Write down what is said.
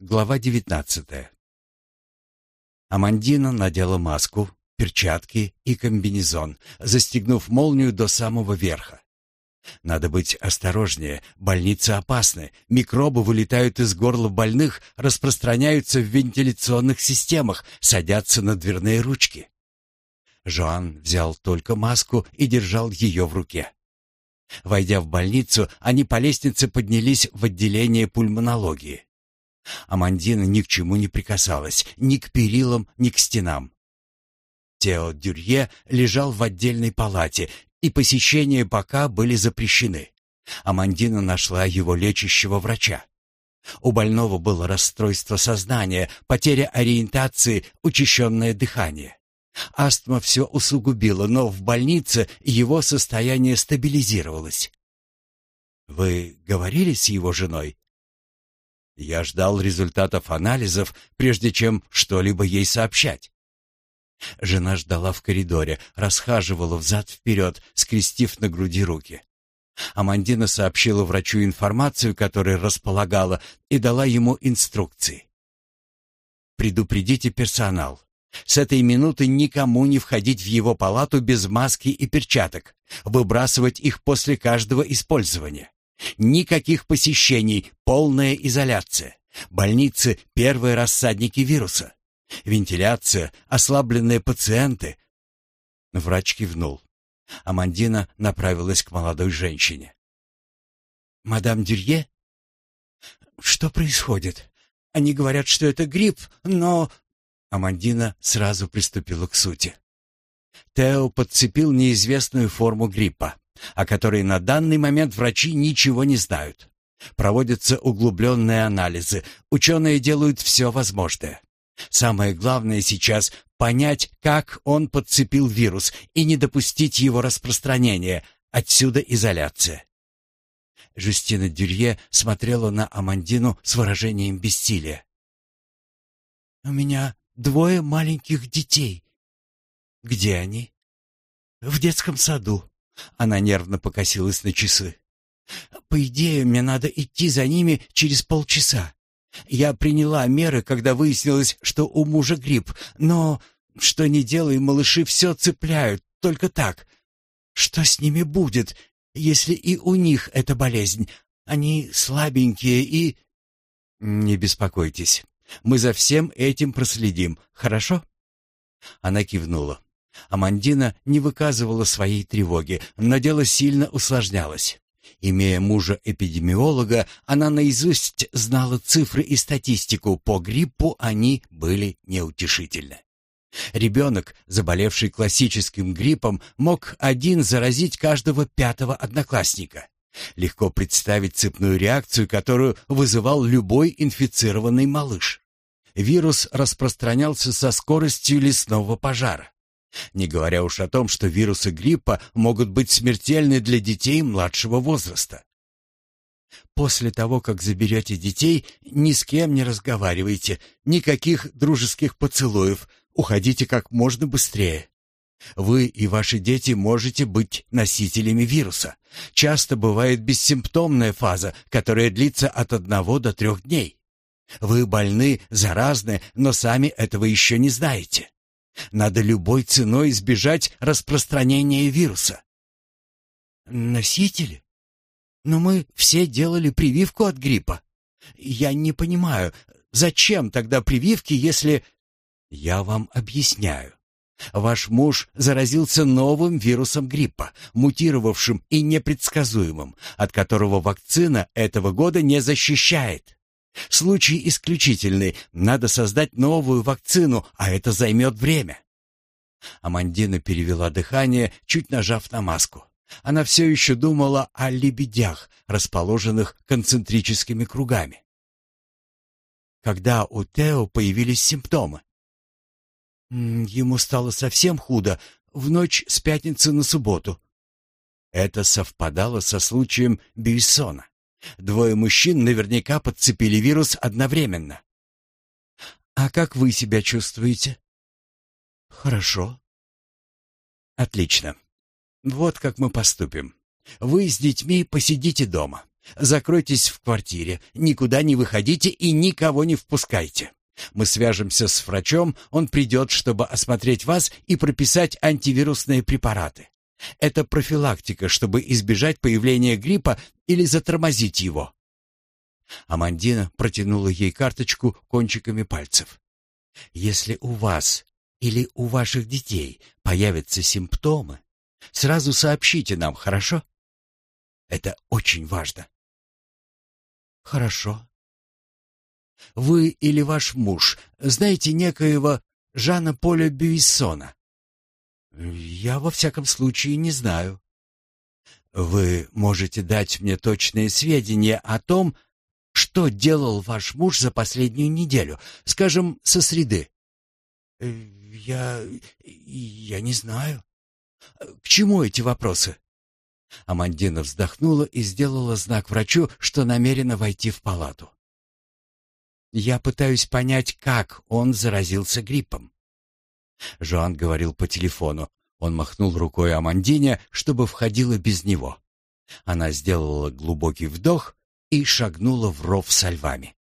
Глава девятнадцатая. Амандина надела маску, перчатки и комбинезон, застегнув молнию до самого верха. Надо быть осторожнее, больницы опасны, микробы вылетают из горла больных, распространяются в вентиляционных системах, садятся на дверные ручки. Жоан взял только маску и держал ее в руке. Войдя в больницу, они по лестнице поднялись в отделение пульмонологии. Амандина ни к чему не прикасалась, ни к перилам, ни к стенам. Тео Дюрье лежал в отдельной палате, и посещения пока были запрещены. Амандина нашла его лечащего врача. У больного было расстройство сознания, потеря ориентации, учащенное дыхание. Астма все усугубила, но в больнице его состояние стабилизировалось. «Вы говорили с его женой?» Я ждал результатов анализов, прежде чем что-либо ей сообщать. Жена ждала в коридоре, расхаживала взад-вперед, скрестив на груди руки. Амандина сообщила врачу информацию, которой располагала, и дала ему инструкции. «Предупредите персонал. С этой минуты никому не входить в его палату без маски и перчаток, выбрасывать их после каждого использования. Никаких посещений, полная изоляция. Больницы — первые рассадники вируса. Вентиляция, ослабленные пациенты. Врач кивнул. Амандина направилась к молодой женщине. «Мадам Дюрье?» «Что происходит? Они говорят, что это грипп, но...» Амандина сразу приступила к сути. Тео подцепил неизвестную форму гриппа о которой на данный момент врачи ничего не знают. Проводятся углубленные анализы, ученые делают все возможное. Самое главное сейчас — понять, как он подцепил вирус и не допустить его распространения, отсюда изоляция. Жюстина Дюрье смотрела на Амандину с выражением бессилия. «У меня двое маленьких детей. Где они?» «В детском саду. Она нервно покосилась на часы. «По идее, мне надо идти за ними через полчаса. Я приняла меры, когда выяснилось, что у мужа грипп, но что ни делай, малыши все цепляют, только так. Что с ними будет, если и у них эта болезнь? Они слабенькие и...» «Не беспокойтесь, мы за всем этим проследим, хорошо?» Она кивнула. Амандина не выказывала своей тревоги, но дело сильно усложнялось. Имея мужа-эпидемиолога, она наизусть знала цифры и статистику, по гриппу они были неутешительны. Ребенок, заболевший классическим гриппом, мог один заразить каждого пятого одноклассника. Легко представить цепную реакцию, которую вызывал любой инфицированный малыш. Вирус распространялся со скоростью лесного пожара. Не говоря уж о том, что вирусы гриппа могут быть смертельны для детей младшего возраста. После того, как заберете детей, ни с кем не разговаривайте, никаких дружеских поцелуев, уходите как можно быстрее. Вы и ваши дети можете быть носителями вируса. Часто бывает бессимптомная фаза, которая длится от одного до трех дней. Вы больны, заразны, но сами этого еще не знаете. Надо любой ценой избежать распространения вируса. Носители? Но мы все делали прививку от гриппа. Я не понимаю, зачем тогда прививки, если... Я вам объясняю. Ваш муж заразился новым вирусом гриппа, мутировавшим и непредсказуемым, от которого вакцина этого года не защищает. Случай исключительный. Надо создать новую вакцину, а это займет время. Амандина перевела дыхание, чуть нажав на маску. Она все еще думала о лебедях, расположенных концентрическими кругами. Когда у Тео появились симптомы? Ему стало совсем худо в ночь с пятницы на субботу. Это совпадало со случаем Бейсона. Двое мужчин наверняка подцепили вирус одновременно. А как вы себя чувствуете? Хорошо. Отлично. Вот как мы поступим. Вы с детьми посидите дома. Закройтесь в квартире, никуда не выходите и никого не впускайте. Мы свяжемся с врачом, он придет, чтобы осмотреть вас и прописать антивирусные препараты. Это профилактика, чтобы избежать появления гриппа или затормозить его. Амандина протянула ей карточку кончиками пальцев. Если у вас или у ваших детей появятся симптомы, сразу сообщите нам, хорошо? Это очень важно. Хорошо. Вы или ваш муж знаете некоего Жана Поля Бюйсона? Я во всяком случае не знаю. Вы можете дать мне точные сведения о том, что делал ваш муж за последнюю неделю, скажем, со среды? Э, я я не знаю. К чему эти вопросы? Амандина вздохнула и сделала знак врачу, что намерена войти в палату. Я пытаюсь понять, как он заразился гриппом. Жоан говорил по телефону. Он махнул рукой Амандине, чтобы входила без него. Она сделала глубокий вдох и шагнула в ров со львами.